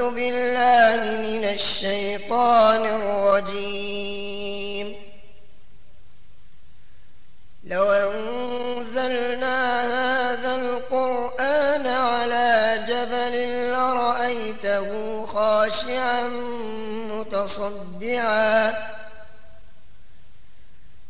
بالله من الشيطان الرجيم. لو أنزلنا هذا القرآن على جبل لرأيته خاشعا متصدعا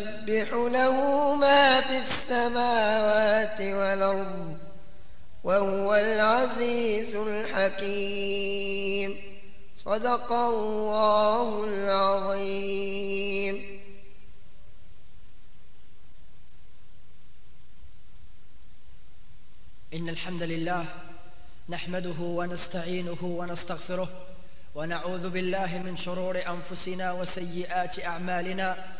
يسبح له ما في السماوات والأرض وهو العزيز الحكيم. صدق الله العظيم. إن الحمد لله نحمده ونستعينه ونستغفره ونعوذ بالله من شرور أنفسنا وسيئات أعمالنا.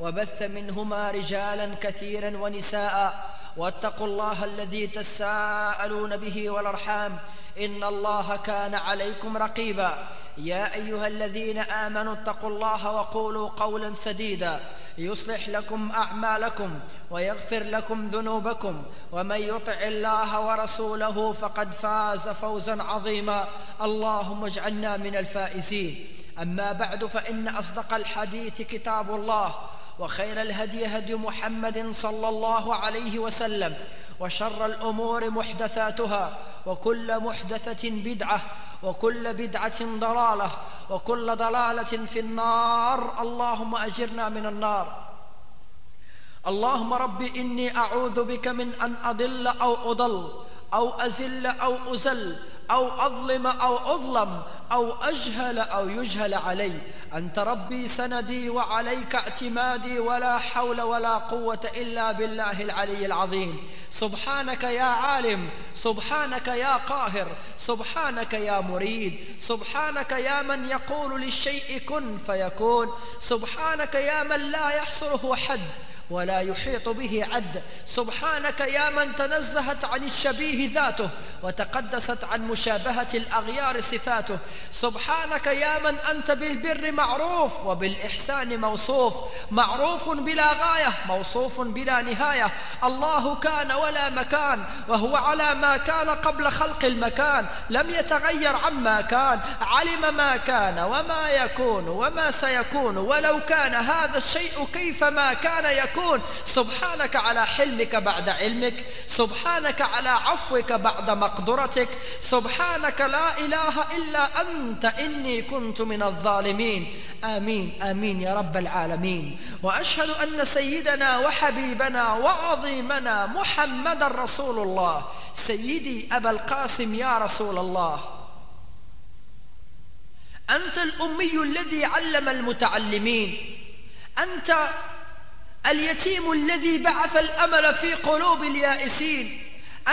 وبث منهما رجالا كثيرا ونساء واتقوا الله الذي تساءلون به والأرحام إن الله كان عليكم رقيبا. يا أيها الذين آمنوا اتقوا الله وقولوا قولا سديدا. يصلح لكم أعمالكم ويغفر لكم ذنوبكم. ومن يطع الله ورسوله فقد فاز فوزا عظيما. اللهم اجعلنا من الفائزين. أما بعد فإن أصدق الحديث كتاب الله. وخير الهدي هدي محمد صلى الله عليه وسلم وشر الأمور محدثاتها وكل محدثة بدعة وكل بدعة ضلالة وكل ضلالة في النار. اللهم أجرنا من النار. اللهم رب إني أعوذ بك من أن أضل أو أضل أو أزل أو أزل أو أظلم أو أظلم أو أجهل أو يجهل علي. أنت ربي سندي وعليك اعتمادي ولا حول ولا قوة إلا بالله العلي العظيم. سبحانك يا عالم سبحانك يا قاهر سبحانك يا مريد سبحانك يا من يقول للشيء كن فيكون. سبحانك يا من لا يحصره حد ولا يحيط به عد. سبحانك يا من تنزهت عن الشبيه ذاته وتقدست عن مشابهة الأغيار صفاته. سبحانك يا من أنت بالبر معروف وبالإحسان موصوف. معروف بلا غاية موصوف بلا نهاية. الله كان ولا مكان وهو على ما كان قبل خلق المكان. لم يتغير عما كان علم ما كان وما يكون وما سيكون. ولو كان هذا الشيء كيفما كان يكون. سبحانك على حلمك بعد علمك. سبحانك على عفوك بعد مقدرتك. سبحانك لا إله إلا أنت. إني كنت من الظالمين. آمين آمين يا رب العالمين. وأشهد أن سيدنا وحبيبنا وعظيمنا محمد رسول الله. سيدي أبا القاسم يا رسول الله. أنت الأمي الذي علم المتعلمين. أنت اليتيم الذي بعث الأمل في قلوب اليائسين.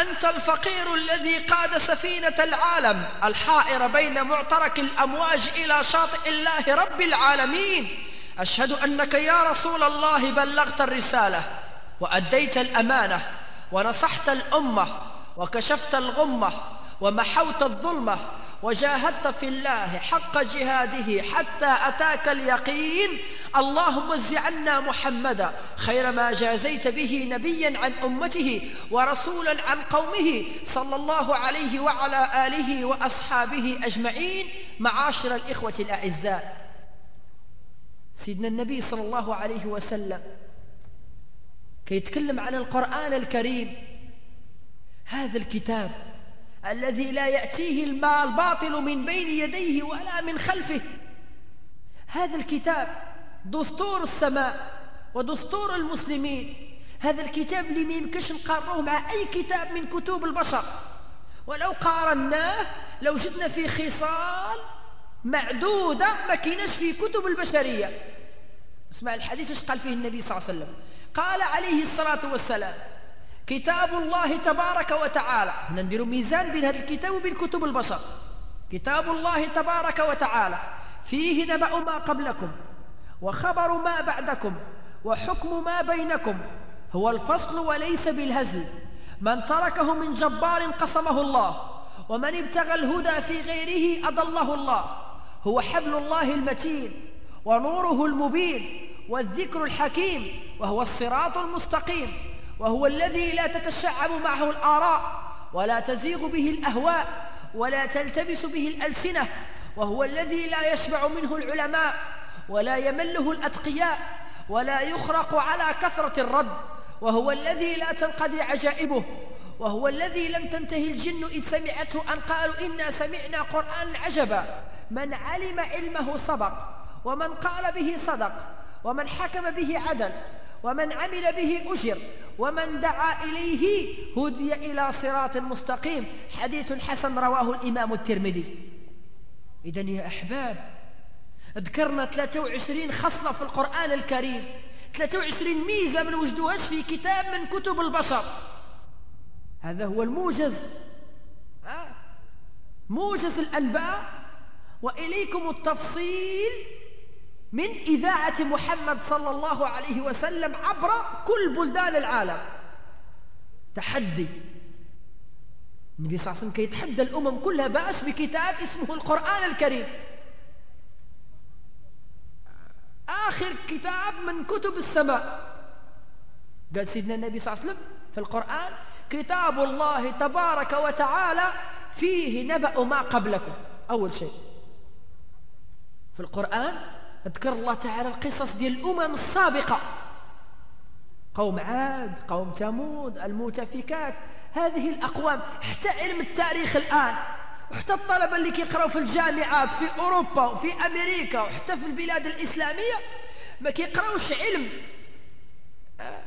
أنت الفقير الذي قاد سفينة العالم الحائر بين معترك الأمواج إلى شاطئ الله رب العالمين. أشهد أنك يا رسول الله بلغت الرسالة وأديت الأمانة ونصحت الأمة وكشفت الغمة ومحوت الظلمة وجاهدت في الله حق جهاده حتى أتاك اليقين. اللهم اجز عنا محمدا خير ما جازيت به نبيا عن أمته ورسولا عن قومه صلى الله عليه وعلى آله وأصحابه أجمعين. معاشر الإخوة الأعزاء سيدنا النبي صلى الله عليه وسلم كي يتكلم عن القرآن الكريم هذا الكتاب الذي لا يأتيه المال باطل من بين يديه ولا من خلفه. هذا الكتاب دستور السماء ودستور المسلمين. هذا الكتاب اللي ما يمكنش نقارنوه مع أي كتاب من كتب البشر؟ ولو قارناه لو جدنا في خصال معدودة ما كيناش في كتب البشرية. اسمع الحديث إيش قال فيه النبي صلى الله عليه وسلم؟ قال عليه الصلاة والسلام كتاب الله تبارك وتعالى. هنا نديروا ميزان بين هذا الكتاب وبين كتب البشر كتاب الله تبارك وتعالى. فيه نبأ ما قبلكم وخبر ما بعدكم وحكم ما بينكم. هو الفصل وليس بالهزل. من تركه من جبار قسمه الله ومن ابتغى الهدى في غيره أضله الله. هو حبل الله المتين ونوره المبين والذكر الحكيم وهو الصراط المستقيم. وهو الذي لا تتشعب معه الآراء ولا تزيغ به الأهواء ولا تلتبس به الألسنة وهو الذي لا يشبع منه العلماء ولا يمله الأتقياء ولا يخرق على كثرة الرد وهو الذي لا تنقضي عجائبه وهو الذي لم تنتهي الجن إذ سمعته أن قالوا إنا سمعنا قرآن عجبا. من علم علمه سبق ومن قال به صدق ومن حكم به عدل ومن عمل به أجر ومن دعا إليه هدي إلى صراط مستقيم. حديث حسن رواه الإمام الترمذي. إذا يا أحباب ذكرنا 23 خصلة في القرآن الكريم 23 ميزة من وجدوهاش في كتاب من كتب البشر. هذا هو الموجز. موجز الأنباء وإليكم التفصيل من إذاعة محمد صلى الله عليه وسلم عبر كل بلدان العالم. تحدي. النبي صلى الله عليه وسلم كيتحدى الأمم كلها باش بكتاب اسمه القرآن الكريم. آخر كتاب من كتب السماء. قال سيدنا النبي صلى الله عليه وسلم في القرآن كتاب الله تبارك وتعالى فيه نبأ ما قبلكم. أول شيء. في القرآن اذكر الله تعالى القصص ديال الأمم السابقة. قوم عاد قوم ثمود المؤتفكات هذه الأقوام. حتى علم التاريخ الآن وحتى الطلبة اللي كيقراو في الجامعات في أوروبا وفي أمريكا وحتى في البلاد الإسلامية ما كيقراوش علم آه،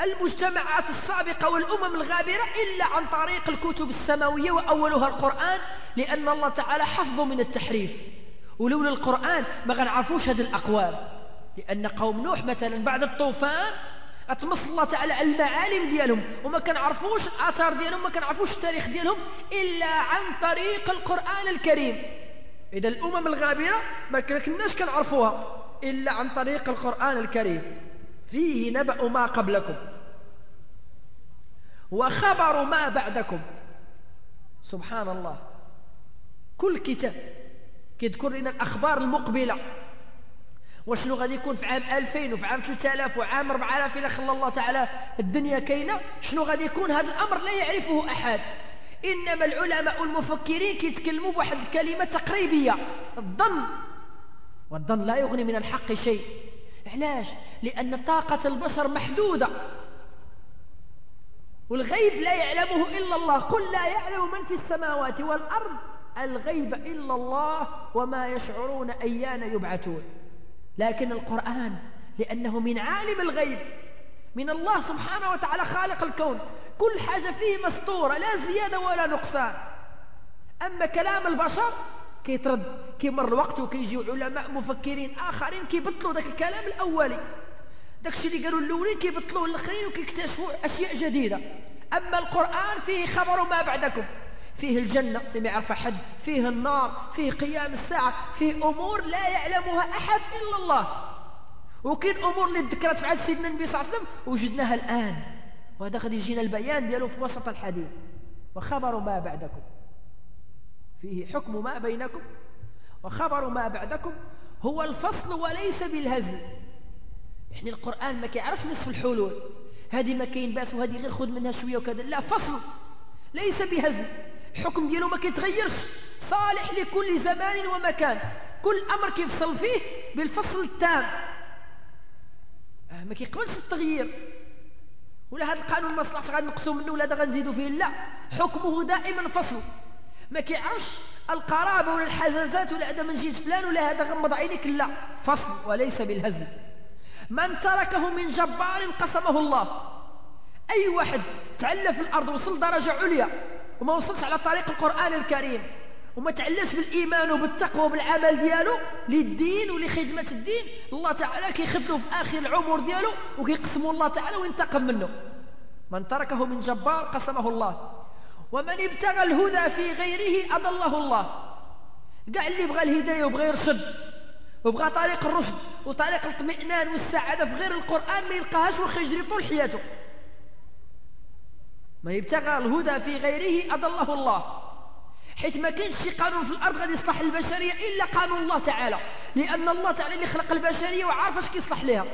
المجتمعات السابقة والأمم الغابرة إلا عن طريق الكتب السماوية وأولها القرآن لأن الله تعالى حفظه من التحريف. ولولا القرآن ما غنعرفوش هذه الأقوام. لأن قوم نوح مثلا بعد الطوفان أتمص الله تعالى على المعالم ديالهم وما كنعرفوش الآثار ديالهم ما كنعرفوش التاريخ ديالهم إلا عن طريق القرآن الكريم. إذا الأمم الغابرة ما كناش كنعرفوها إلا عن طريق القرآن الكريم. فيه نبأ ما قبلكم وخبر ما بعدكم. سبحان الله. كل كتاب كيذكر لنا الأخبار المقبلة. وشنو غادي يكون في عام 2000 وفي عام 3000 وعام 4000 إلى خلى الله تعالى الدنيا كاينة؟ شنو غادي يكون؟ هذا الأمر لا يعرفه أحد. إنما العلماء المفكرين كيتكلموا بواحد الكلمة تقريبية. الظن. والظن لا يغني من الحق شيء. علاش؟ لأن طاقة البشر محدودة. والغيب لا يعلمه إلا الله. قل لا يعلم من في السماوات والأرض. الغيب إلا الله وما يشعرون أيان يبعثون. لكن القرآن لأنه من عالم الغيب من الله سبحانه وتعالى خالق الكون. كل حاجة فيه مسطورة لا زيادة ولا نقصان. أما كلام البشر كيترد كيمر الوقت وكيجيو علماء مفكرين آخرين كيبطلوا ذاك الكلام الأولي. داك الشيء اللي قالوا الأولين كيبطلوه الآخرين وكيكتشفوا أشياء جديدة. أما القرآن فيه خبر ما بعدكم. فيه الجنة اللي ما يعرفها حد فيه النار فيه قيام الساعة فيه أمور لا يعلمها أحد إلا الله. وكاين أمور اللي ذكرت في عهد سيدنا النبي صلى الله عليه وسلم وجدناها الآن. وهذا غادي يجينا البيان ديالو في وسط الحديث. وخبر ما بعدكم. فيه حكم ما بينكم. وخبر ما بعدكم هو الفصل وليس بالهزل. يعني القرآن ما كيعرفش نصف الحلول. هذه ما كاين باس وهذه غير خذ منها شوية وكذا. لا فصل. ليس بهزل. الحكم ديالو ما كيتغيرش. صالح لكل زمان ومكان. كل أمر كيفصل فيه بالفصل التام. آه، ما كيقبلش التغيير. ولا هذا القانون ما صلحش غادي نقصوا منه ولا هذا غنزيدوا فيه. لا حكمه دائما فصل. ما كيعرفش القرابة ولا الحزازات ولا هذا من جهة فلان ولا هذا غمض عينيك. لا فصل وليس بالهزل. من تركه من جبار قسمه الله. أي واحد تعلى في الأرض وصل درجة عليا وما وصلش على طريق القرآن الكريم وما تعلاش بالإيمان وبالتقوى وبالعمل ديالو للدين ولخدمة الدين الله تعالى كيخدلو في آخر العمر ديالو وكيقسمو الله تعالى وينتقم منه. من تركه من جبار قسمه الله. ومن ابتغى الهدى في غيره أضله الله. كاع اللي بغى الهداية وبغى يرشد وبغى طريق الرشد وطريق الاطمئنان والسعادة في غير القرآن ما يلقاهاش وخا يجري طول حياته. من ابتغى الهدى في غيره أضله الله. حيث ما كاينش شي قانون في الأرض غادي يصلح البشريه إلا قانون الله تعالى. لأن الله تعالى اللي خلق البشرية وعارف اش كيصلح لها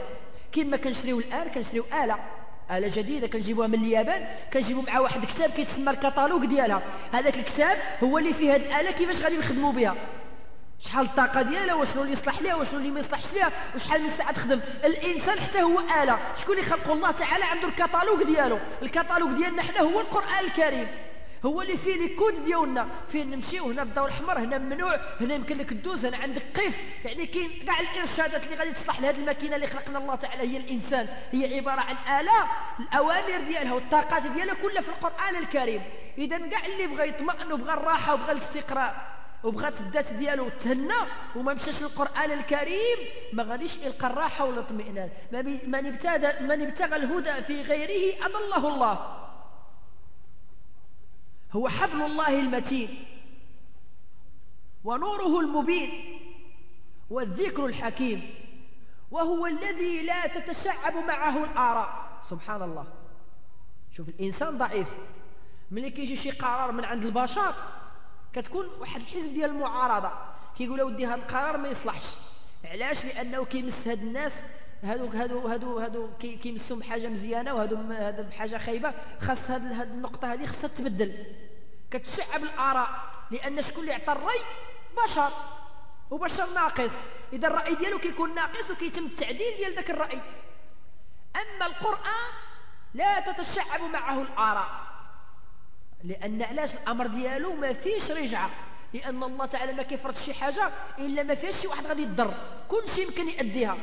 كيما كنشريو الآن كنشريو آلة آلة جديدة كنجيبوها من اليابان كنجيبو مع واحد كتاب كيتسمى الكتالوج ديالها. هذاك الكتاب هو اللي فيه هذه الآلة كيفاش غادي نخدموا بها. شحال الطاقة ديالها وشنو اللي يصلح ليها وشنو اللي ما يصلحش ليها وشحال من ساعة تخدم. الإنسان حتى هو آلة. شكون اللي خلقه الله تعالى عنده الكتالوج ديالو؟ الكتالوج ديالنا حنا هو القرآن الكريم. هو اللي فيه les codes ديالنا. فين نمشيو هنا بالضوء الأحمر هنا ممنوع هنا يمكن لك تدوز هنا عندك قيف. يعني كاين كاع الإرشادات اللي غادي تصلح لهذه الماكينة اللي خلقنا الله تعالى هي الإنسان. هي عبارة عن آلة. الأوامر ديالها والطاقات ديالها كلها في القرآن الكريم. اذا كاع اللي بغى يطمئن وبغى الراحة وبغى الاستقرار وبغات الذات ديالو تهنى وما مشاش للقرآن الكريم ما غاديش يلقى الراحة والاطمئنان من ابتدى من ابتغى الهدى في غيره أضله الله. هو حبل الله المتين ونوره المبين والذكر الحكيم وهو الذي لا تتشعب معه الآراء. سبحان الله. شوف الإنسان ضعيف. ملي كيجي شي قرار من عند البشر كتكون واحد الحزب ديال المعارضة. كيقول ودي هذا القرار ما يصلحش. علاش؟ لأنه كيمس هاد الناس هادو هادو هادو هادو كيمسهم بحاجة مزيانة وهادو هذا بحاجة خايبة خاص هاد, هاد النقطة هذه خاصها تبدل كتشعب الآراء لأن شكون اللي عطى الرأي؟ بشر. وبشر ناقص. إذا الرأي ديالو كيكون ناقص وكيتم التعديل ديال ذاك الرأي. أما القرآن لا تتشعب معه الآراء. لأن علاش الأمر ديالو ما فيش رجعة؟ لأن الله تعالى ما كيفرض شي حاجة إلا ما فيهاش شي واحد غادي يضر. كل شيء يمكن ياديها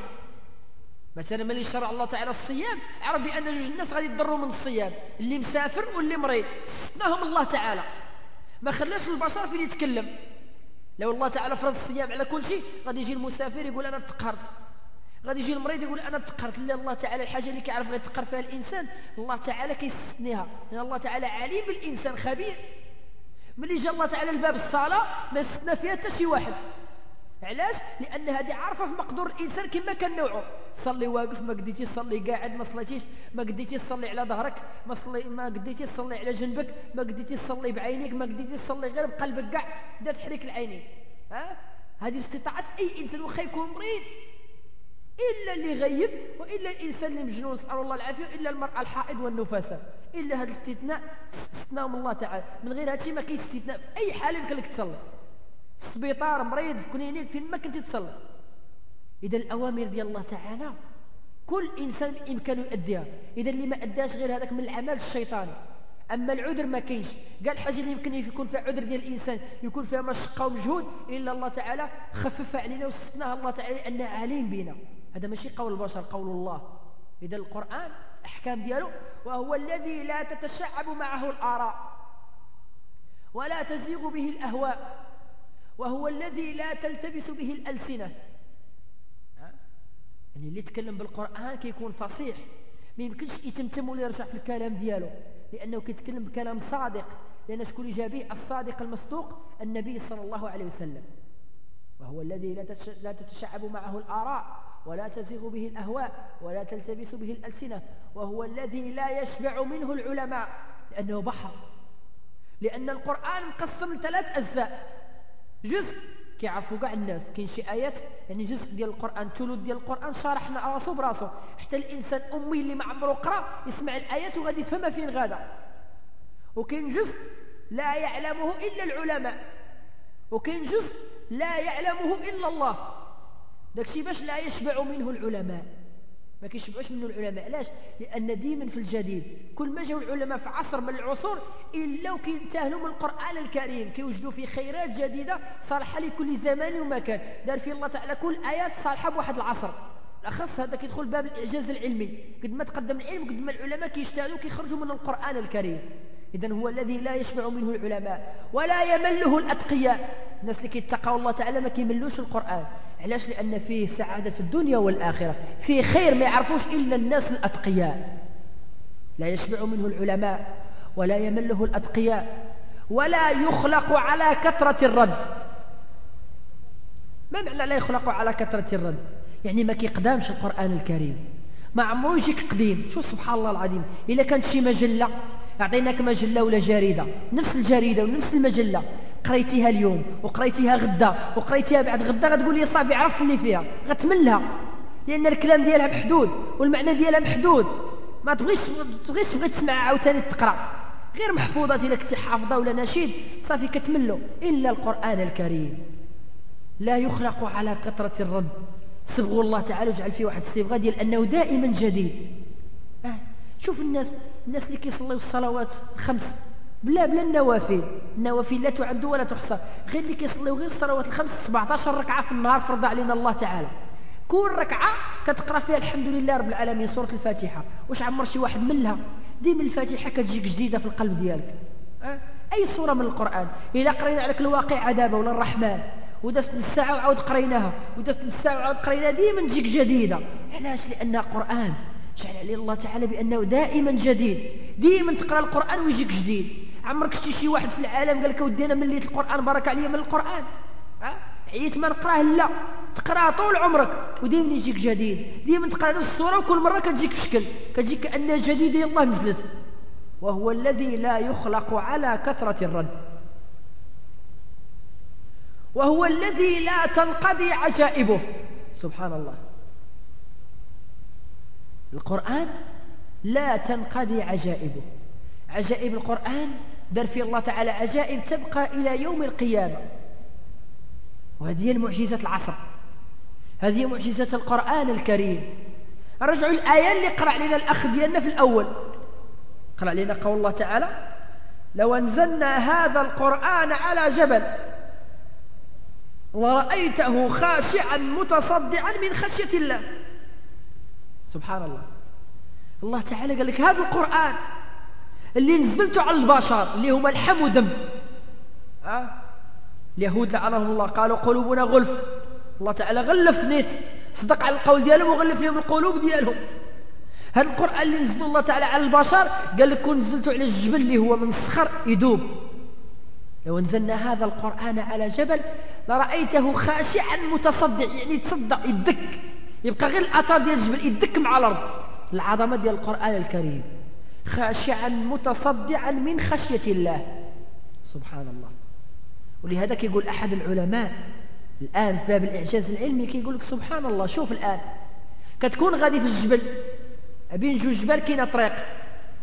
مثلا ملي شرع الله تعالى الصيام عرف بأن جوج الناس غادي يضروا من الصيام اللي مسافر واللي مريض. استثناهم الله تعالى. ما خلاش البشر فين يتكلم؟ لو الله تعالى فرض الصيام على كل شيء غادي يجي المسافر يقول أنا تقهرت غادي يجي المريض يقول أنا تقرت لله الله تعالى الحاجة اللي كيعرف يتقر فيها الإنسان. الله تعالى كيستثنيها لأن الله تعالى عليم بالانسان خبير. ملي جا الله تعالى لباب الصلاة ما استثنى فيها حتى شي واحد. علاش؟ لأن هذه عارفة في مقدور الإنسان كما كان نوعه. صلي واقف ما قديتيش تصلي قاعد ما صليتيش ما قديتيش تصلي على ظهرك ما صلي ما قديتيش تصلي على جنبك ما قديتيش تصلي بعينيك ما قديتيش تصلي غير بقلبك كاع بدا تحريك العينين. ها؟ هذه باستطاعة أي إنسان واخا يكون مريض. إلا اللي غيب وإلا الإنسان اللي مجنون نسأل الله العافية إلا المرأة الحائض والنفساء إلا هذا الاستثناء استثناهم الله تعالى. من غير هذا ما كاين استثناء. في أي حالة يمكن لك تصلي؟ في السبيطار مريض في كنينيك فين ما كنتي تصلي. إذا الأوامر ديال الله تعالى كل إنسان بإمكانه يؤديها. إذا اللي ما أداش غير هذاك من العمل الشيطاني. أما العذر ما كاينش. قال الحاجة اللي يمكن يكون فيها عذر ديال الإنسان يكون فيها مشقة ومجهود إلا الله تعالى خففها علينا واستثناها الله تعالى لأنه عليم بنا هذا ماشي قول البشر قول الله. إذا القرآن أحكام ديالو وهو الذي لا تتشعب معه الآراء ولا تزيغ به الأهواء وهو الذي لا تلتبس به الألسنة. يعني اللي يتكلم بالقرآن كيكون فصيح. ما يمكنش يتمتم ولا يرجع في الكلام ديالو. لأنه كيتكلم بكلام صادق. لأن شكون اللي جابيه الصادق المصدوق النبي صلى الله عليه وسلم. وهو الذي لا تتشعب معه الآراء. ولا تزيغ به الأهواء ولا تلتبس به الألسنة وهو الذي لا يشبع منه العلماء لأنه بحر. لأن القرآن مقسم لثلاث أجزاء. جزء كيعرفوا كاع الناس كاين شي آيات يعني جزء ديال القرآن ثلث ديال القرآن شارحنا راسو براسو. حتى الإنسان أمي اللي ما عمره قرأ يسمع الآيات وغادي يفهمها فين غادا وكاين جزء لا يعلمه إلا العلماء. وكاين جزء لا يعلمه إلا الله. داكشي باش لا يشبع منه العلماء. ما كيشبعوش منه العلماء. علاش؟ لأن ديما في الجديد كل ما جاو العلماء في عصر من العصور إلا وكينتهلوا من القرآن الكريم كيوجدوا فيه خيرات جديدة صالحة لكل زمان ومكان. دار فيه الله تعالى كل آيات صالحة بواحد العصر. الأخص هذا كيدخل باب الإعجاز العلمي. قد ما تقدم العلم قد ما العلماء كيجتهدوا كيخرجوا من القرآن الكريم. اذا هو الذي لا يشبع منه العلماء ولا يمله الأتقياء. الناس اللي كيتقوا الله تعالى ما كيملوش القرآن. علاش؟ لأن فيه سعادة الدنيا والآخرة. فيه خير ما يعرفوش إلا الناس الأتقياء. لا يشبع منه العلماء ولا يمله الأتقياء ولا يخلق على كثرة الرد. ما معنى لا يخلق على كثرة الرد؟ يعني ما كيقدامش القرآن الكريم. ما عمرو يجيك قديم. شو سبحان الله العظيم. إلا كانت شي مجلة أعطيناك مجلة ولا جريدة؟ نفس الجريدة ونفس المجلة. قريتيها اليوم وقريتيها غدا وقريتيها بعد غدا غتقول لي صافي عرفت اللي فيها. غتملها. لأن الكلام ديالها محدود والمعنى ديالها محدود. ما تبغيش تبغيش تبغي تسمع عاوتاني تقرأ. غير محفوظة إلا كنتي حافظة ولا نشيد صافي كتملو. إلا القرآن الكريم. لا يخلق على كثرة الرد. صبغوا الله تعالى وجعل فيه واحد الصبغة ديال أنه دائما جديد. شوف الناس الناس اللي كيصليو الصلوات الخمس بلا بلا النوافل. النوافل لا تعد ولا تحصى. غير اللي كيصليو غير الصلوات الخمس 17 ركعة في النهار فرض علينا الله تعالى. كل ركعة كتقرأ فيها الحمد لله رب العالمين سورة الفاتحة. واش عمر شي واحد ملها ديما الفاتحة كتجيك جديدة في القلب ديالك. أه؟ أي سورة من القرآن؟ إلا قرينا عليك الواقع دابا ولا الرحمن. ودازت الساعة وعاود قريناها. ودازت الساعة وعاود قريناها ديما تجيك جديدة. علاش؟ لأنها قرآن. جعل عليه الله تعالى بأنه دائما جديد. ديما تقرأ القرآن ويجيك جديد. عمرك شتي شي واحد في العالم قال لك ودي أنا مليت القرآن بارك عليا من القرآن. عييت ما نقرأه؟ لا. تقرأه طول عمرك وديما يجيك جديد. ديما تقرأ نفس الصورة وكل مرة كتجيك في شكل كتجيك كانها جديده يلاه نزلت. وهو الذي لا يخلق على كثرة الرد. وهو الذي لا تنقضي عجائبه. سبحان الله. القرآن لا تنقضي عجائبه. عجائب القرآن دار فيه الله تعالى عجائب تبقى إلى يوم القيامة. وهذه هي المعجزة العصر. هذه معجزة القرآن الكريم. رجعوا الآية اللي قرأ علينا الأخ ديالنا في الأول. قرأ علينا قول الله تعالى لو أنزلنا هذا القرآن على جبل ورأيته خاشعا متصدعا من خشية الله. سبحان الله. الله تعالى قال لك هذا القرآن اللي نزلته على البشر اللي هما الحم ودم. أه؟ اليهود لعنهم الله قالوا قلوبنا غلف. الله تعالى غلف نيت صدق على القول ديالهم وغلف لهم القلوب ديالهم. هذا القرآن اللي نزل الله تعالى على البشر قال لك كون نزلته على الجبل اللي هو من الصخر يدوب لو نزلنا هذا القرآن على جبل لرأيته خاشعا متصدع يعني تصدع يدك. يبقى غير الأثر ديال الجبل يدك مع الأرض. العظمة ديال القرآن الكريم. خاشعا متصدعا من خشية الله. سبحان الله ولهذا كيقول أحد العلماء الآن في باب الإعجاز العلمي كيقول لك سبحان الله شوف الآن. كتكون غادي في الجبل. بين جوج جبال كاينة طريق.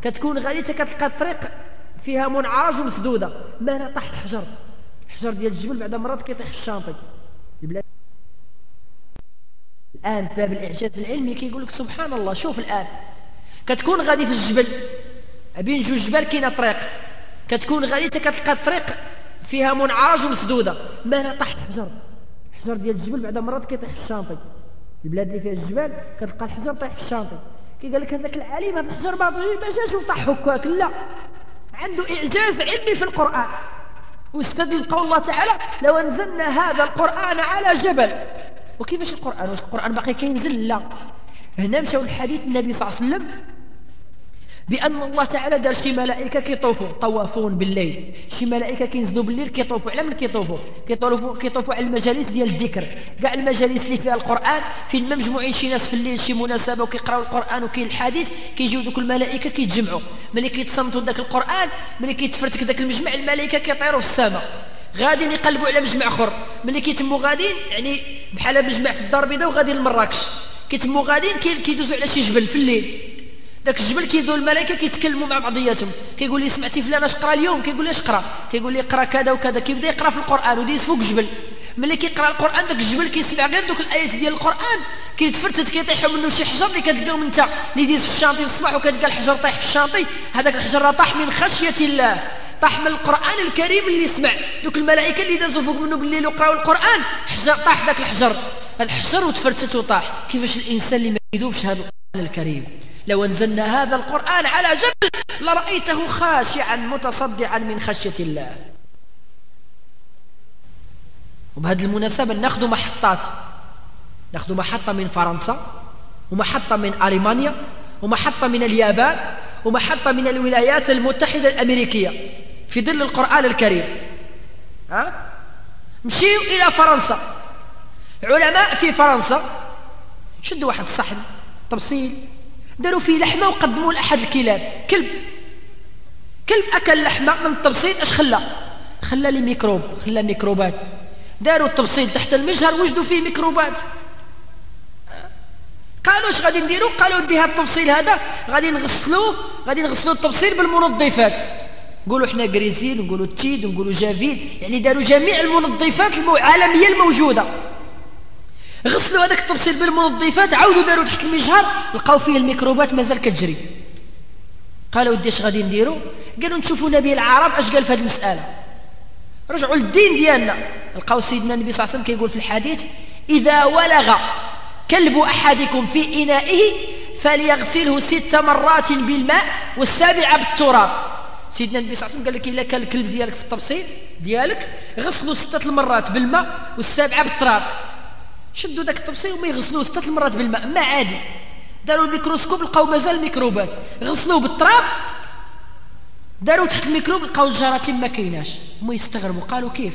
كتكون غادي كتلقى الطريق فيها منعرج ومسدودة. ما طاح الحجر. الحجر ديال الجبل بعد مرات كيطيح الشانطي البلاد الآن باب الإعجاز العلمي كيقول لك سبحان الله شوف الآن. كتكون غادي في الجبل. بين جوج جبال كاينة طريق. كتكون غادي كتلقى الطريق فيها منعرج ومسدودة. ما طاح الحجر. الحجر ديال الجبل بعد مرات كيطيح في الشانطي. البلاد اللي فيها الجبال كتلقى الحجر طايح في الشانطي. كي قال لك هذاك العليم هذا الحجر ما جاش وطاح هكاك. لا. عنده إعجاز علمي في القرآن. واستدل قول الله تعالى لو أنزلنا هذا القرآن على جبل وكيفاش القرآن؟ واش القرآن باقي كينزل؟ لا. هنا مشاو الحديث النبي صلى الله عليه وسلم بأن الله تعالى دار شي ملائكة كيطوفوا طوافون بالليل. شي ملائكة كينزلوا بالليل كيطوفوا. على من كيطوفوا؟ كيطوفوا كيطوفوا على المجالس ديال الذكر. كاع المجالس اللي فيها القرآن فين ما مجموعين شي ناس في الليل شي مناسبة وكيقراو القرآن وكاين الحديث كيجيو دوك الملائكة كيتجمعوا. ملي كيتصنتوا داك القرآن ملي كيتفرتك داك المجمع الملائكة كيطيروا في السماء. غاديين يقلبوا على مجمع اخر. ملي كيتموا غاديين يعني بحال مجمع في الدار البيضاء وغادي لمراكش كيتموا غاديين كيدوزوا على شي جبل في الليل. داك الجبل كيدو الملائكة كيتكلموا مع بعضياتهم. كيقول لي سمعتي فلان اش قرا اليوم؟ كيقول لي اش قرا؟ كيقول لي قرا كذا وكذا. كيبدا يقرا في القرآن وديز فوق جبل. ملي كيقرا القرآن داك الجبل كيسمع غير دوك الآيات ديال القرآن. كيتفرتت كيطيحوا منه شي حجر اللي كتلقاهم انت اللي يديز في الشاطئ الصباح وكتلقى الحجر طايح في الشاطئ هذاك الحجر راه طاح من خشية الله. طاح من القرآن الكريم اللي سمع دوك الملائكة اللي دازوا فوق منه بالليل وقراوا القرآن؟ حجر طاح ذاك الحجر. الحجر وتفرتت وطاح. كيفاش الإنسان اللي ما يذوبش هذا القرآن الكريم؟ لو أنزلنا هذا القرآن على جبل لرأيته خاشعا متصدعا من خشية الله. وبهذه المناسبة ناخذ محطات. ناخذ محطة من فرنسا ومحطة من ألمانيا ومحطة من اليابان ومحطة من الولايات المتحدة الأمريكية. في ظل القرآن الكريم. ها؟ مشيوا إلى فرنسا. علماء في فرنسا شدوا واحد الصحن تبصيل. داروا فيه لحمة وقدموا لأحد الكلاب. كلب. كلب أكل لحمة من التبصيل اش خلى؟ خلى لي ميكروب خلى ميكروبات. داروا التبصيل تحت المجهر وجدوا فيه ميكروبات. قالوا اش غادي نديروا؟ قالوا دي هذا التبصيل هذا غادي نغسلوه غادي نغسلوا التبصيل بالمنظفات. نقولوا إحنا Grésil نقولوا Tide نقولوا جافيل يعني داروا جميع المنظفات العالميه الموجودة. غسلوا هذاك التبصيل بالمنظفات عاودوا داروا تحت المجهر لقاو فيه الميكروبات مازال كتجري. قالوا ودي اش غادي نديروا قالوا نشوفوا نبي العرب اش قال في هذه المسألة. رجعوا للدين ديالنا. لقاو سيدنا النبي صلى الله عليه وسلم كيقول في الحديث إذا ولغ كلب أحدكم في إنائه فليغسله ست مرات بالماء والسابعه بالتراب. سيدنا النبي صلى الله عليه وسلم قال لك إلا كان الكلب ديالك في التبصيل ديالك غسلوا ستة المرات بالماء والسابعة بالتراب. شدوا ذاك التبصيل وما يغسلوه ستة المرات بالماء ما عادي. داروا الميكروسكوب لقاو مازال الميكروبات غسلوه بالتراب داروا تحت الميكروب لقاو الجراثيم ما كايناش. هما يستغربوا قالوا كيف؟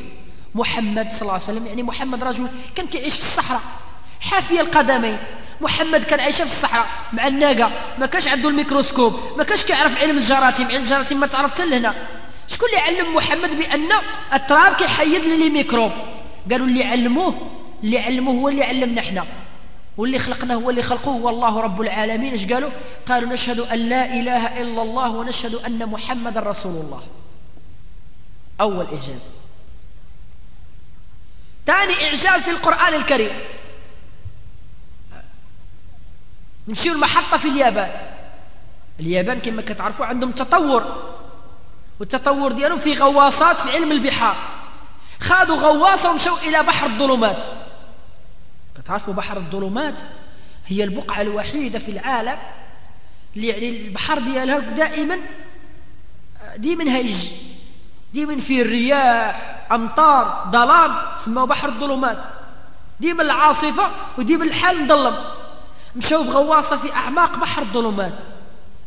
محمد صلى الله عليه وسلم يعني محمد رجل كان كيعيش في الصحراء حافية القدمين. محمد كان عايش في الصحراء مع الناقة. ما كانش عنده الميكروسكوب ما كانش كيعرف علم الجراثيم علم الجراثيم ما تعرف لهنا. شكون اللي علم محمد بأن التراب كيحيد لي ميكروب قالوا اللي علموه اللي علمه هو اللي علمنا إحنا واللي خلقنا هو اللي خلقه هو الله رب العالمين إيش قالوا؟ قالوا نشهد أن لا إله إلا الله ونشهد أن محمد رسول الله. أول إعجاز. ثاني إعجاز للقرآن الكريم. نمشيو المحطه في اليابان. اليابان كما كتعرفوا عندهم تطور والتطور ديالهم في غواصات في علم البحار. خادوا غواصة ومشوا إلى بحر الظلمات. تعرفوا بحر الظلمات هي البقعة الوحيدة في العالم اللي يعني البحر ديالها دائما ديما هيج ديما فيه الرياح أمطار ظلام سموه بحر الظلمات. ديما العاصفة وديما الحال مظلم. مشاو بغواصة في أعماق بحر الظلمات.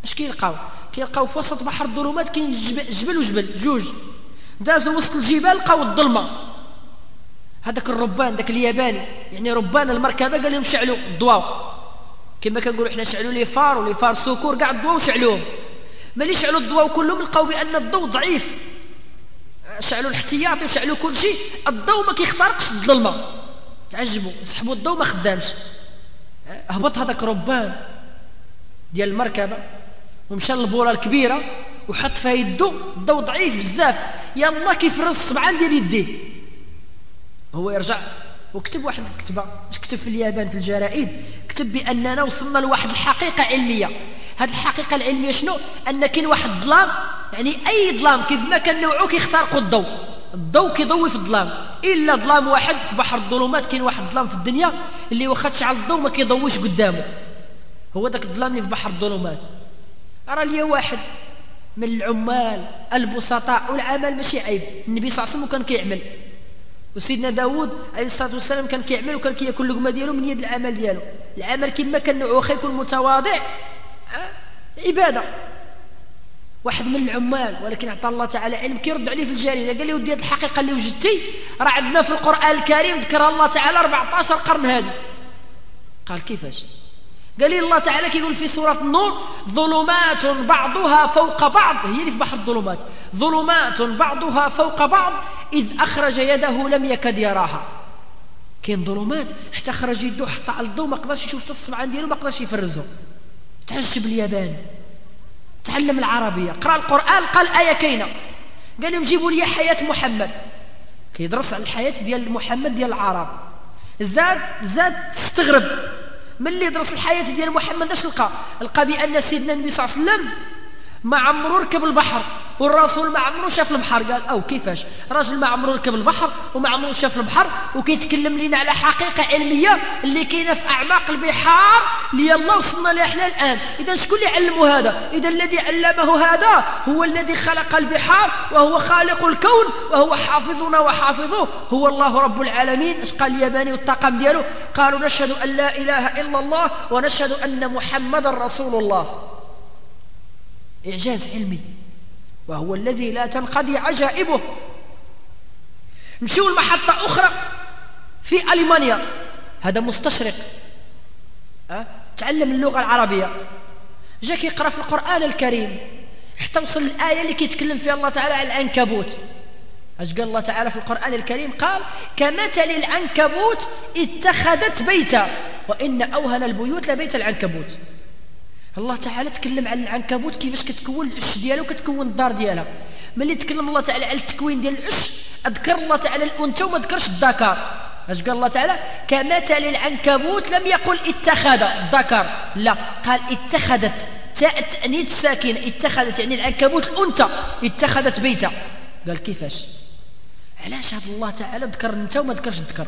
أش كيلقاو؟ كيلقاو في وسط بحر الظلمات كاين جبل وجبل جوج. دازوا وسط الجبال لقاو الظلمة. هذاك الربان ذاك الياباني. يعني ربان المركبة قال لهم شعلوا الضواء كما كنقولوا حنا شعلوا les phares و les phares secours كاع الضواء وشعلوهم ملي شعلوا الضواء كلهم لقاو بأن الضوء ضعيف. شعلوا الاحتياطي وشعلوا كل شيء. الضوء ما كيخترقش الظلمة. تعجبوا سحبوا الضوء ما خدامش. هبط هذاك ربان ديال المركبة ومشى للبورة الكبيرة وحط فيها يدو الضوء ضعيف بزاف. يلا كيفرز الصبعان ديال يديه. هو يرجع وكتب واحد الكتبة اش كتب في اليابان في الجرائد كتب بأننا وصلنا لواحد الحقيقة علمية. هذه الحقيقة العلمية شنو؟ أن كاين واحد الظلام يعني أي ظلام كيف ما كان نوعه كيخترق الضوء. الضوء كيضوي في الظلام. إلا ظلام واحد في بحر الظلمات كاين واحد الظلام في الدنيا اللي واخا تشعل الضوء ما كيضويش قدامه هو ذاك الظلام اللي في بحر الظلمات. راه ليا واحد من العمال البسطاء والعمل ماشي عيب. النبي صلى الله عليه وسلم كان كيعمل. وسيدنا داود عليه الصلاة والسلام كان كيعمل وكان كياكل لقمه ديالو من يد العمل ديالو. العمل كما كان نوعه يكون متواضع. عبادة. واحد من العمال ولكن اعطى الله تعالى علم كيرد عليه في الجريده قال لي ودي هذه الحقيقة اللي وجدتي راه عندنا في القرآن الكريم ذكرها الله تعالى 14 قرن هذه قال كيفاش؟ قال لي الله تعالى كيقول في سورة النور ظلمات بعضها فوق بعض. هي اللي في بحر الظلمات. ظلمات بعضها فوق بعض إذ أخرج يده لم يكد يراها. كاين ظلمات حتى خرج يده حتى على الضوء ما قدرش يشوف الصبعان ديالو ما قدرش يفرزه تعجب الياباني تعلم العربية قرأ القرآن قال آية كاينة قال لهم جيبوا لي حياة محمد. كيدرس على الحياة ديال محمد ديال العرب. زاد زاد استغرب ملي درس الحياة ديال محمد؟ اش لقى؟ لقى بأن سيدنا النبي صلى الله عليه وسلم ما عمرو ركب البحر. والرسول ما عمرو شاف البحر قال أو كيفاش؟ راجل ما عمرو ركب البحر وما عمرو شاف البحر وكيتكلم لنا على حقيقة علمية اللي كاينة في أعماق البحار اللي الله وصلنا لها إحنا الآن. إذا شكون اللي علمه هذا؟ إذا الذي علمه هذا هو الذي خلق البحار وهو خالق الكون وهو حافظنا وحافظه. هو الله رب العالمين. اش قال الياباني والطاقم ديالو؟ قالوا نشهد أن لا إله إلا الله ونشهد أن محمدا رسول الله. إعجاز علمي. وهو الذي لا تنقضي عجائبه. نمشيو لمحطة أخرى في ألمانيا. هذا مستشرق. أه؟ تعلم اللغة العربية. جا كيقرا في القرآن الكريم. حتى وصل الآية اللي كيتكلم فيها الله تعالى على العنكبوت. أش قال الله تعالى في القرآن الكريم؟ قال كمثل العنكبوت اتخذت بيتا وإن أوهن البيوت لبيت العنكبوت. الله تعالى تكلم على العنكبوت كيفاش كتكون العش ديالها وكتكون الدار ديالها. ملي تكلم الله تعالى على التكوين ديال العش أذكر الله تعالى الأنثى وما ذكرش الذكر. اش قال الله تعالى؟ كمثل العنكبوت لم يقل اتخذ. الذكر. لا. قال اتخذت. تاء تانيث ساكن اتخذت يعني العنكبوت الأنثى. اتخذت بيتا. قال كيفاش؟ علاش هذا الله تعالى ذكر الأنثى وما ذكرش الذكر؟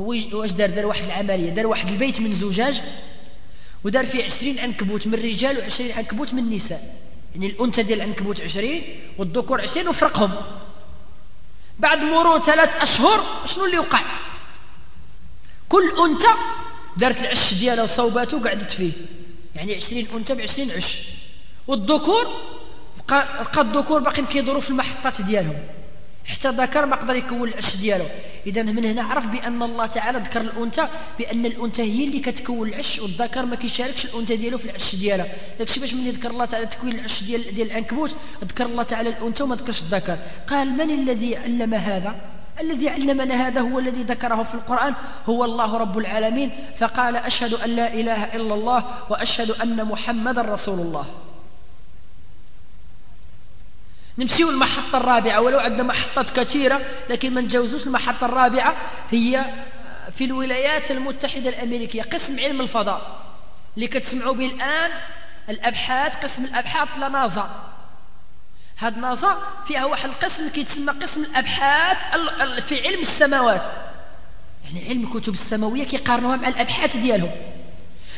هو واش دار؟ دار واحد العملية. دار واحد البيت من زجاج. ودار فيه عشرين عنكبوت من الرجال وعشرين عنكبوت من النساء يعني الأنثى ديال العنكبوت عشرين والذكور عشرين وفرقهم. بعد مرور ثلاث أشهر شنو اللي وقع كل أنثى دارت العش ديالها وصوباته وقعدت فيه. يعني عشرين أنثى بعشرين عش. والذكور بقى الذكور باقيين كيدوروا في المحطات ديالهم. حتى ذكر ما قدر يكون العش ديالو. اذا من هنا عرف بأن الله تعالى ذكر الأنثى بأن الأنثى هي اللي كتكون العش والذكر ما كيشاركش الأنثى ديالو في العش ديالها. داكشي باش ملي ذكر الله تعالى تكوين العش ديال ديال العنكبوت ذكر الله تعالى الأنثى وما ذكرش الذكر. قال من الذي علم هذا؟ الذي علمنا هذا هو الذي ذكره في القرآن هو الله رب العالمين. فقال أشهد أن لا إله إلا الله وأشهد أن محمد رسول الله. نمشيو المحطة الرابعة ولو عندنا محطات كثيرة لكن ما نتجاوزوش المحطة الرابعة هي في الولايات المتحدة الأمريكية قسم علم الفضاء. اللي كتسمعوا به الآن الأبحاث قسم الأبحاث لنازا هاد نازا فيها واحد القسم كيتسمى قسم الأبحاث في علم السماوات. يعني علم الكتب السماوية كيقارنوها مع الأبحاث ديالهم.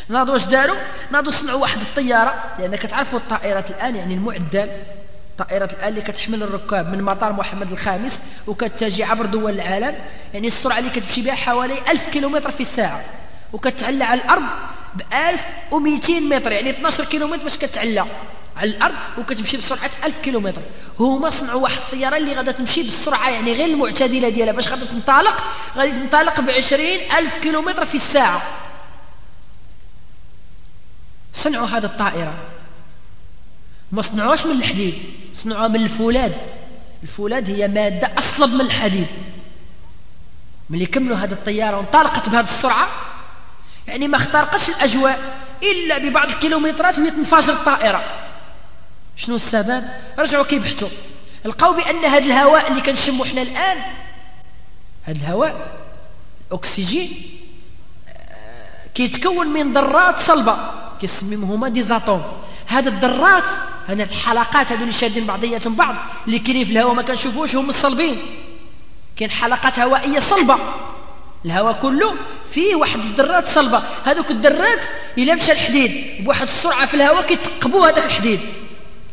ناضوا واش داروا؟ ناضوا صنعوا واحد الطيارة لأن كتعرفوا الطائرات الآن يعني المعدل. طائرة الآن اللي كتحمل الركاب من مطار محمد الخامس وكتجي عبر دول العالم. يعني السرعة اللي كتمشي بها حوالي 1000 كيلومتر في الساعة. وكتعلى على الأرض ب 1200 متر. يعني 12 كيلومتر باش كتعلى على الأرض وكتمشي بسرعة 1000 كيلومتر. هما صنعوا واحد الطيارة اللي غادا تمشي بالسرعه يعني غير المعتدلة ديالها. باش غادا تنطلق غادي تنطلق ب 20000 كيلومتر في الساعة. صنعوا هذه الطائرة. ما صنعوهاش من الحديد صنعوها من الفولاذ الفولاذ هي مادة أصلب من الحديد. ملي كملوا هذه الطيارة وانطلقت بهذه السرعة يعني ما اخترقتش الأجواء إلا ببعض الكيلومترات وهي تنفجر الطائرة. شنو السبب؟ رجعوا كيبحثوا. لقاو بأن هذا الهواء اللي كنشمو حنا الآن هذا الهواء الأكسجين آه، كيتكون من ذرات صلبة. كيسميهم هما ديزاتوم هاد الذرات هنا الحلقات هذو اللي شادين بعضياتهم بعض اللي كاينين في الهواء ما كنشوفوش هم الصلبين. كاين حلقات هوائية صلبة. الهواء كله فيه واحد الذرات صلبة. هذوك الذرات إلا مشى الحديد بواحد السرعة في الهواء كيتقبوا هذاك الحديد.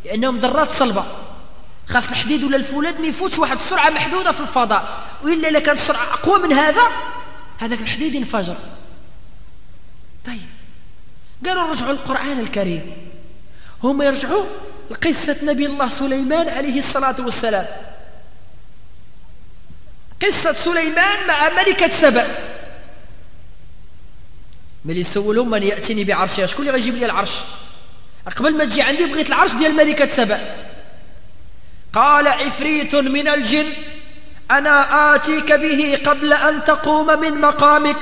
لأنهم ذرات صلبة. خاص الحديد ولا الفولاذ ما يفوتش واحد السرعة محدودة في الفضاء. وإلا إلا كانت السرعة أقوى من هذا هذاك الحديد ينفجر. قالوا رجعوا القرآن الكريم. هم يرجعوا لقصة نبي الله سليمان عليه الصلاة والسلام. قصة سليمان مع ملكة سبأ. ملي سولهم من يأتيني بعرشها شكون اللي غيجيب لي العرش؟ قبل ما تجي عندي بغيت العرش ديال ملكة سبأ. قال عفريت من الجن أنا آتيك به قبل أن تقوم من مقامك.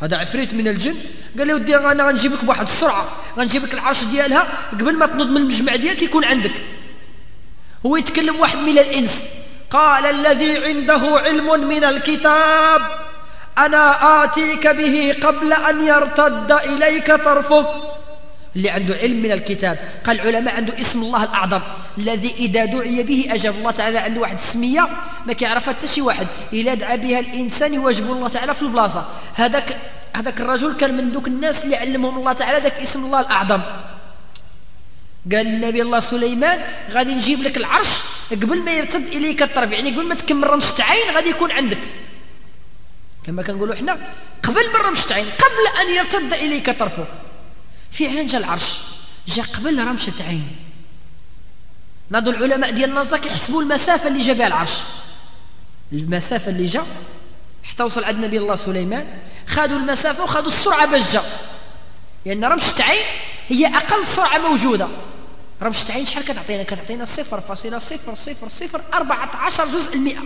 هذا عفريت من الجن. قال لي ودي أنا غنجيبك بواحد السرعة. غنجيبك العرش ديالها. قبل ما تنوض من المجمع ديالك يكون عندك. هو يتكلم واحد من الإنس. قال الذي عنده علم من الكتاب أنا آتيك به قبل أن يرتد إليك طرفك اللي عنده علم من الكتاب. قال العلماء عنده اسم الله الأعظم الذي إذا دعي به أجاب الله تعالى عنده واحد السمية ما كيعرفها حتى شي واحد إلا دعا بها الإنسان يواجب الله تعالى في البلاصة. هذاك هذاك الرجل كان من دوك الناس اللي علمهم الله تعالى ذاك اسم الله الأعظم. قال النبي الله سليمان غادي نجيب لك العرش قبل ما يرتد إليك الطرف يعني قبل ما تكمل رمشة عين غادي يكون عندك. كما كنقولوا إحنا قبل من رمشة عين قبل أن يرتد إليك طرفك. فعلا جا العرش. جا قبل رمشة عين. ناضوا العلماء ديال النزاك يحسبوا المسافة اللي جا بها العرش. المسافة اللي جا حتى وصل عند نبي الله سليمان خادوا المسافة وخادوا السرعة باش جا. لأن رمشة عين هي أقل سرعة موجودة. رمشة عين شحال كتعطينا؟ كتعطينا صفر فاصلة صفر صفر صفر أربعة عشر جزء المئة.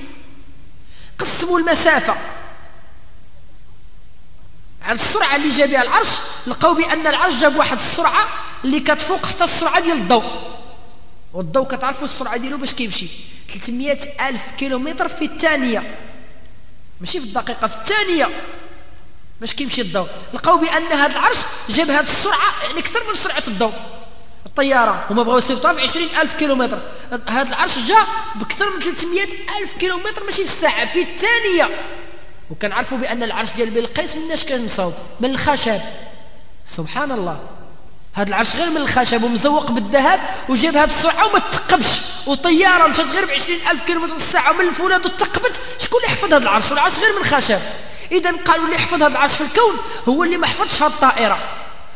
قسموا المسافة على السرعة اللي جا بها العرش لقوا بأن العرش جاب واحد السرعة اللي كتفوق حتى السرعة ديال الضوء. والضوء كتعرفوا السرعة ديالو باش كيمشي. 300 ألف كيلومتر في الثانية. ماشي في الدقيقة في الثانية باش كيمشي الضوء. لقوا بأن هذا العرش جاب هذه السرعة يعني أكثر من سرعة الضوء. الطيارة هما بغاو يصيفطوها في 20 ألف كيلومتر. هذا العرش جا بأكثر من 300 ألف كيلومتر ماشي في الساعة في الثانية. وكنعرفوا بأن العرش ديال بلقيس مناش كان مصوب من الخشب. سبحان الله. هذا العرش غير من الخشب ومزوق بالذهب وجاب هذه السرعة وما تثقبش وطيارة مشات غير ب ألف كيلومتر في الساعة ومن الفولاذ وتثقبت شكون اللي حفظ هذا العرش؟ والعرش غير من الخشب. إذا قالوا اللي حفظ هذا العرش في الكون هو اللي ما حفظش هذه الطائرة.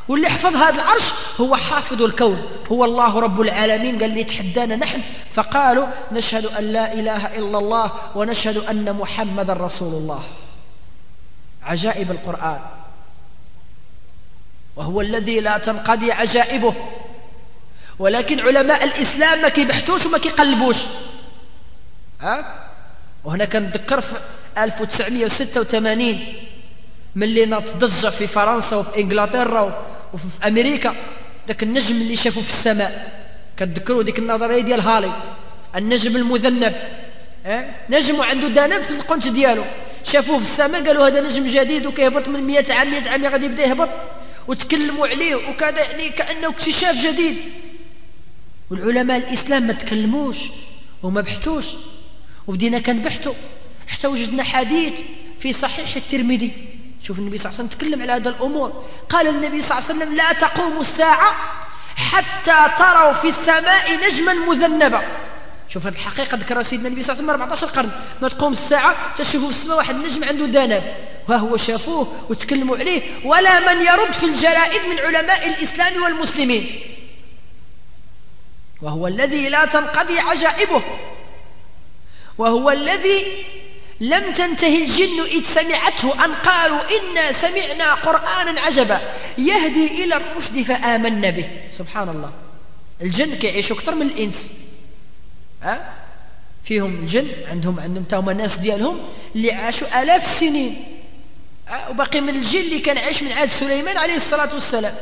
واللي حفظ هذا العرش هو حافظ الكون. هو الله رب العالمين قال لي تحدانا نحن. فقالوا نشهد أن لا إله إلا الله ونشهد أن محمد رسول الله. عجائب القرآن. وهو الذي لا تنقضي عجائبه. ولكن علماء الإسلام ما كيبحثوش وما كيقلبوش ها؟ وهنا كنذكر في 1986 ملي ضجة في فرنسا وفي إنجلترا وفي أمريكا. ذاك النجم اللي شافوا في السماء. كتذكروا ديك النظرية ديال هالي. النجم المذنب. آه؟ نجم عنده ذنب في القنت ديالو. شافوه في السماء قالوا هذا نجم جديد وكيهبط من 100 عام 100 عام غادي يبدا يهبط. وتكلموا عليه وكذا يعني كأنه اكتشاف جديد. والعلماء الإسلام ما تكلموش وما بحثوش وبدينا كنبحثوا حتى وجدنا حديث في صحيح الترمذي. شوف النبي صلى الله عليه وسلم تكلم على هذه الأمور. قال النبي صلى الله عليه وسلم لا تقوم الساعة حتى تروا في السماء نجما مذنبا. شوف هذه الحقيقة ذكرها سيدنا النبي صلى الله عليه وسلم 14 قرن. ما تقوم الساعة تشوفوا في السماء واحد النجم عنده ذنب وهو شافوه وتكلموا عليه. ولا من يرد في الجرائد من علماء الإسلام والمسلمين. وهو الذي لا تنقضي عجائبه. وهو الذي لم تنتهي الجن إذ سمعته أن قالوا إنا سمعنا قرآنا عجبا. يهدي إلى الرشد فآمنا به. سبحان الله الجن كيعيشوا أكثر من الإنس. ها؟ فيهم الجن عندهم عندهم تاهما ناس ديالهم اللي عاشوا آلاف السنين. وباقي من الجن اللي كان عايش من عهد سليمان عليه الصلاة والسلام.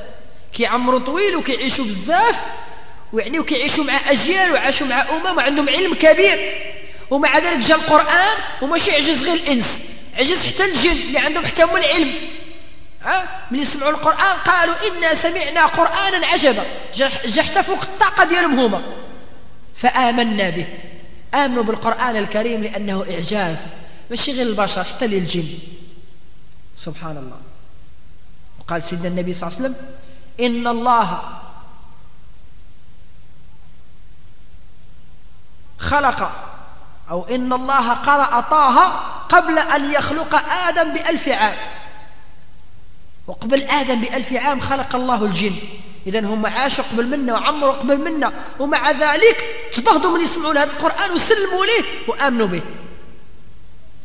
كيعمروا طويل وكيعيشوا بزاف ويعني وكيعيشوا مع أجيال وعاشوا مع أمم وعندهم علم كبير. ومع ذلك جاء القرآن وماشي عجز غير الإنس عجز حتى الجن اللي عندهم حتى هم العلم. ها؟ من يسمعوا القرآن قالوا إنا سمعنا قرآنا عجبا. جا حتى فوق الطاقة ديالهم هما. فآمنا به. آمنوا بالقرآن الكريم لأنه إعجاز. ماشي غير البشر حتى للجن. سبحان الله. وقال سيدنا النبي صلى الله عليه وسلم إن الله خلق أو إن الله قرأ طه قبل أن يخلق آدم بألف عام. وقبل آدم بألف عام خلق الله الجن. إذا هم عاشوا قبل منا وعمروا قبل منا ومع ذلك تبغضوا من يسمعوا هذا القرآن وسلموا له وآمنوا به.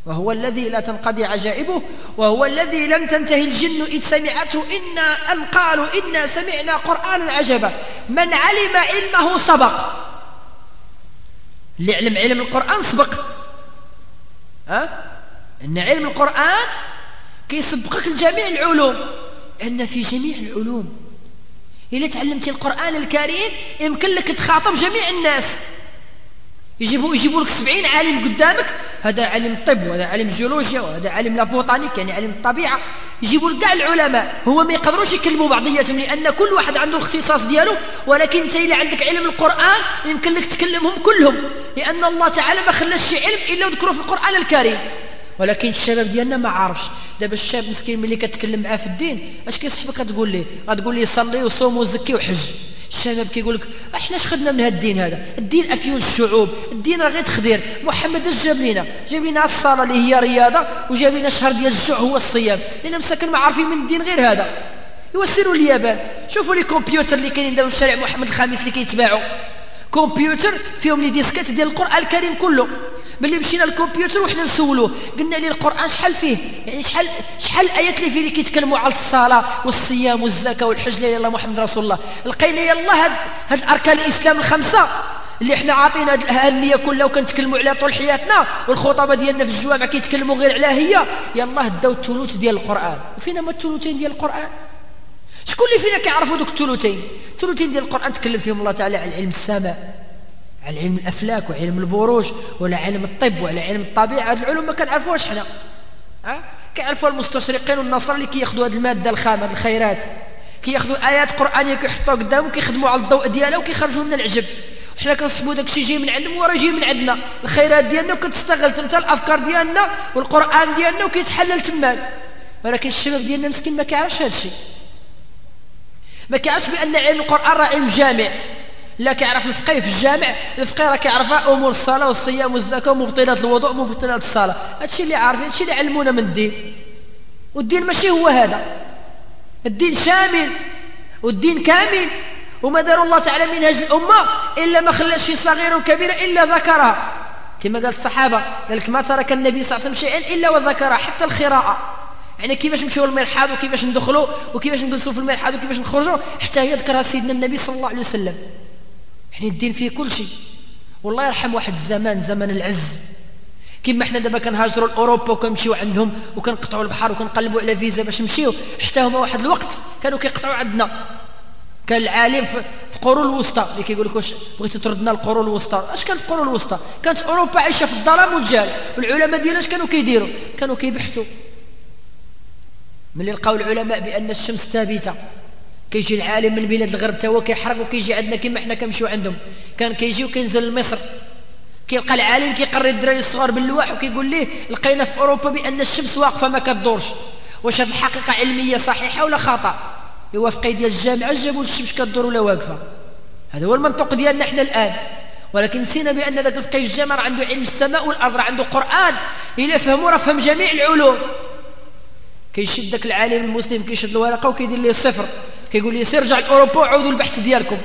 وهو الذي لا تنقضي عجائبه وهو الذي لم تنتهي الجن إذ سمعته إنا أن قالوا إنا سمعنا قرآنا عجبا. من علم علمه سبق. اللي علم علم القرآن سبق. ها؟ أن علم القرآن كيسبقك لجميع العلوم. أن في جميع العلوم. إذا تعلمتي القرآن الكريم يمكن لك تخاطب جميع الناس. يجيبوا يجيبوا لك 70 عالم قدامك. هذا علم الطب وهذا علم الجيولوجيا وهذا علم لابوتانيك يعني علم الطبيعة. يجيبوا لك كاع العلماء. هو ما يقدروش يكلموا بعضياتهم لأن كل واحد عنده الاختصاص ديالو. ولكن انت اللي عندك علم القرآن يمكن لك تكلمهم كلهم. لأن الله تعالى ما خلاش شي علم إلا وذكره في القرآن الكريم. ولكن الشباب ديالنا ما عارفش. دابا الشاب مسكين ملي كتكلم معاه في الدين اش كيصحبك؟ كتقول ليه؟ غتقول ليه صلي وصوم وزكي وحج. الشباب كيقول لك إحنا اش خدنا من هذا الدين هذا؟ الدين أفيون الشعوب الدين راه غير تخدير محمد اش جاب لينا؟ جاب لينا الصلاه اللي هي رياضة وجاب لينا الشهر ديال الجوع هو الصيام لأن مساكن ما عارفين من الدين غير هذا. يوسروا اليابان. شوفوا لي كمبيوتر اللي كاينين في الشارع محمد الخامس اللي كيتباعوا. كمبيوتر فيهم لي ديسكات ديال القرآن الكريم كله. ملي مشينا للكمبيوتر وحنا نسولوه قلنا ليه القرآن شحال فيه؟ يعني شحال شحال الآيات اللي فيه اللي كيتكلموا على الصلاة والصيام والزكاة والحج لا الله محمد رسول الله. لقينا يلا هاد هاد أركان الإسلام الخمسة اللي إحنا عاطينا هذه الأهمية كلها وكنتكلموا عليها طول حياتنا والخطبه ديالنا في الجوامع كيتكلموا غير عليها هي يلا داو الثلث ديال القرآن. وفينا ما الثلثين ديال القرآن؟ شكون اللي فينا كيعرفوا دوك الثلثين الثلثين ديال القرآن تكلم فيهم الله تعالى على علم السماء على علم الأفلاك وعلم البروج ولا علم الطب ولا علم الطبيعة هذه العلوم ما كنعرفوهاش حنا. ها؟ كيعرفوا المستشرقين والنصارى اللي كياخذوا هذه المادة الخام هذه الخيرات. كياخذوا آيات قرآنية كيحطوها قدامهم كيخدموا على الضوء ديالها وكيخرجوا لنا العجب. حنا كنصحبوا داك الشيء جاي من عندهم وراه جاي من عندنا. الخيرات ديالنا وكتستغل تمثال الأفكار ديالنا والقرآن ديالنا وكيتحلل تماك ولكن الشباب ديالنا مسكين ما كيعرفش هذا الشيء ما كيعرفش بأن علم القرآن راه علم جامع. لا كيعرف الفقيه في الجامع الفقيه راه كيعرف أمور الصلاة والصيام والزكاة ومبطلات الوضوء ومبطلات الصلاة. هادشي اللي عارفين هادشي اللي علمونا من الدين. والدين ماشي هو هذا. الدين شامل والدين كامل. وما دار الله تعالى منهج الأمة إلا ما خلاش شي صغير وكبير إلا ذكرها. كما قال الصحابة قال لك ما ترك النبي صلى الله عليه وسلم شيئا إلا وذكرها حتى الخراءه يعني كيفاش نمشيو للمرحاض وكيفاش ندخلوا وكيفاش نجلسوا في المرحاض وكيفاش نخرجوا حتى هي ذكرها سيدنا النبي صلى الله عليه وسلم. يعني الدين فيه كل شيء. والله يرحم واحد الزمان زمن العز. كما إحنا دابا كنهاجروا لأوروبا وكنمشيو عندهم وكنقطعوا البحر وكنقلبوا على فيزا باش نمشيو. حتى هما واحد الوقت كانوا كيقطعوا عندنا. كان العالم في القرون الوسطى. اللي كيقول لك واش بغيتي تردنا القرون الوسطى؟ أش كان في القرون الوسطى؟ كانت أوروبا عايشة في الظلام والجهل. والعلماء ديالنا اش كانوا كيديروا؟ كانوا كيبحثوا. ملي لقاو العلماء بأن الشمس ثابتة. كيجي العالم من بلاد الغرب تا هو كيحرق وكيجي عندنا كما حنا كنمشيو عندهم. كان كيجي وكينزل لمصر. كيلقى العالم كيقري الدراري الصغار باللوح وكيقول ليه لقينا في أوروبا بأن الشمس واقفة ما كدورش. واش هذه الحقيقة علمية صحيحة ولا خطا هو ديال الجامعة جابوا الشمس كدور ولا واقفة. هذا هو المنطق ديالنا إحنا الآن. ولكن نسينا بأن ذاك الفقيه الجامع عنده علم السماء والأرض عنده قرآن. إلا فهموا راه فهم جميع العلوم. كيشد ذاك العالم المسلم كيشد الورقة وكيدير ليه الصفر. كيقول لي سير رجع لاوروبا وعودوا البحث ديالكم.